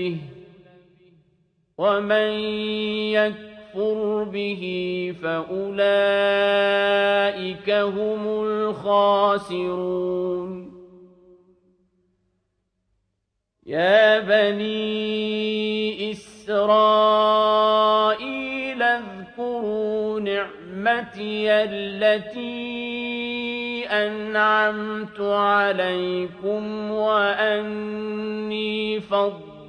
بِهِ ۗ وَمَن يَكْفُرْ بِهِ فَأُولَٰئِكَ هُمُ الْخَاسِرُونَ يَا بَنِي إِسْرَائِيلَ اذْكُرُوا نِعْمَتِيَ الَّتِي أَنْعَمْتُ عَلَيْكُمْ وَأَنِّي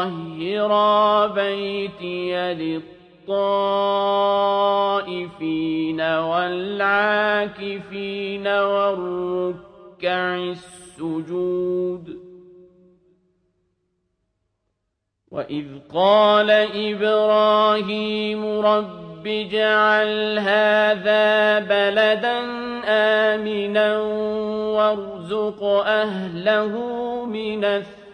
طَهِّرَا بَيْتِيَ لِلطَّائِفِينَ وَالْعَاكِفِينَ وَالرُّكَّعِ السُّجُودِ وَإِذْ قَالَ إِبْرَاهِيمُ رَبِّ اجْعَلْ هَٰذَا بَلَدًا آمِنًا وَارْزُقْ أَهْلَهُ مِنَ الثَّمَرَاتِ